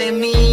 de mí,